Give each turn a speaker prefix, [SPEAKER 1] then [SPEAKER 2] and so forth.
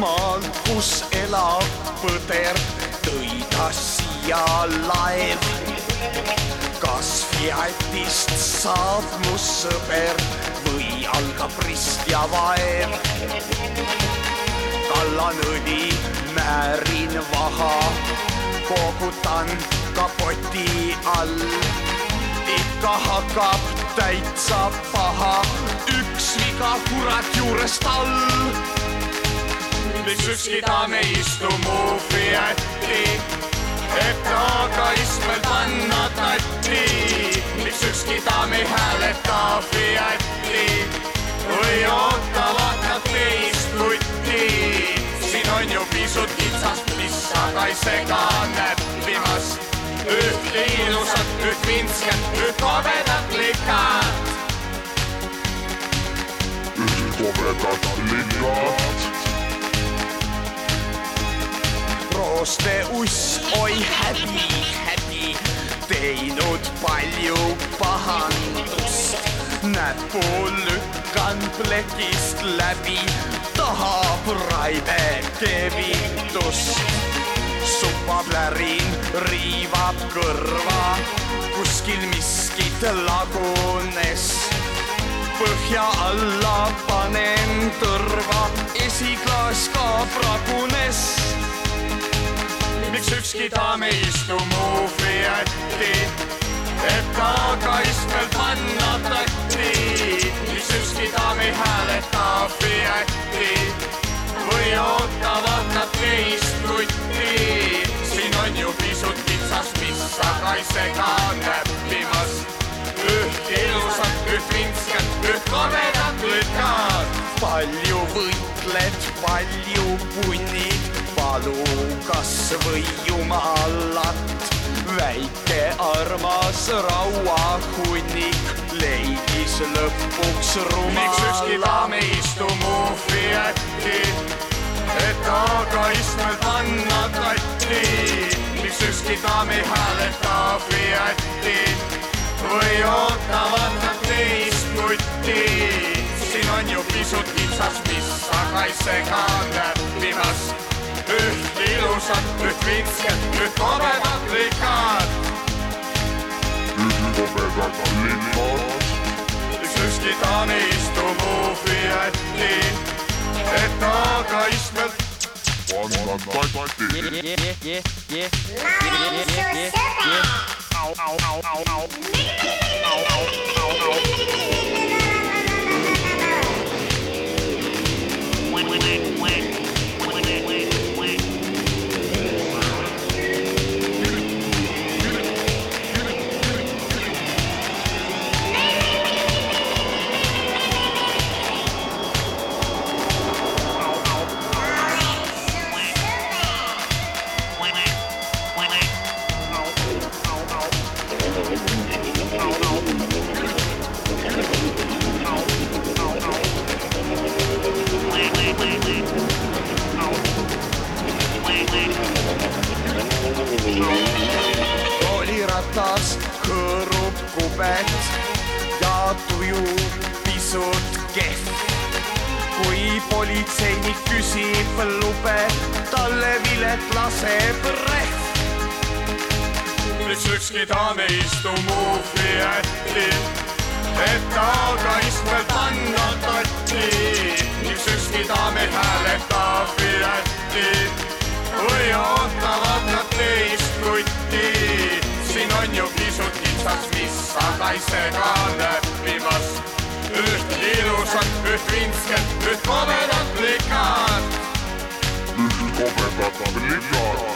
[SPEAKER 1] kus elab põder, tõi ta siia laev. kas Fiatist saab mu sõber või algab rist ja vaev? kallan õli, määrin vaha, koogutan kapoti all. ikka hakkab täitsa paha, üks viga kurat juurest all. Miks ükski daam ei istu mu Fiati, et aga istmel panna tatti? miks ükski daam ei hääleta Fiati või oota, vaatab teist kutti? siin on ju pisut kitsas, mis aga ei sega näppimast. üht ilusat, üht vintsket, üht kobedat likat.
[SPEAKER 2] kobedat linnad
[SPEAKER 1] rooste uss, oi häbi, häbi, teinud palju pahandust. näpu lükkan plekist läbi, tahab raive kevitust. supaplärin riivab kõrva, kuskil miskit lagunes põhja alla panen tõrva, esiklaas ka pragunes. Miks ükski daam ei istu mu Fiati, et aga istmel panna tatti? miks ükski daam ei hääleta Fiati või oota, vaatab teist kutti? siin on ju pisut kitsas, mis aga ei sega näppimast üht ilusat, üht vintsket, üht komedat lükad. palju võitled, palju punnid, palu kas või jumalat. väike armas rauahunnik leidis lõpuks rumalat. miks ükski daam ei istu mu Fiati, et aga istmel panna tatti? miks ükski daam ei hääleta Fiati? või ootavad nad teist kutti. siin on ju pisut kitsas, mis aga ei sega näppimast. Üht ilusat, üht vintsket, üht kobedat likat.
[SPEAKER 2] üht kobedat linnad
[SPEAKER 1] üks ükski daam ei istu mu Fiati, et aga istmel
[SPEAKER 2] panna tatti
[SPEAKER 3] Yeah, yeah, yeah, yeah.
[SPEAKER 4] Marin su sõber.
[SPEAKER 3] Au, au, au, au, au. Au,
[SPEAKER 1] kooliratas kõõrub kubet ja tuju pisut kehv. kui politseinik küsib lube, talle vilet laseb rehv. miks ükski daam ei istu mu Fiati, et aga istmel panna tatti? miks ükski daam ei hääleta Fiati või ootavad nad teist kutti? siin on ju pisut kitsas, mis aga ei sega näppimast. üht ilusat, üht vintsket, üht komedat likat.
[SPEAKER 2] üht kobedat linnad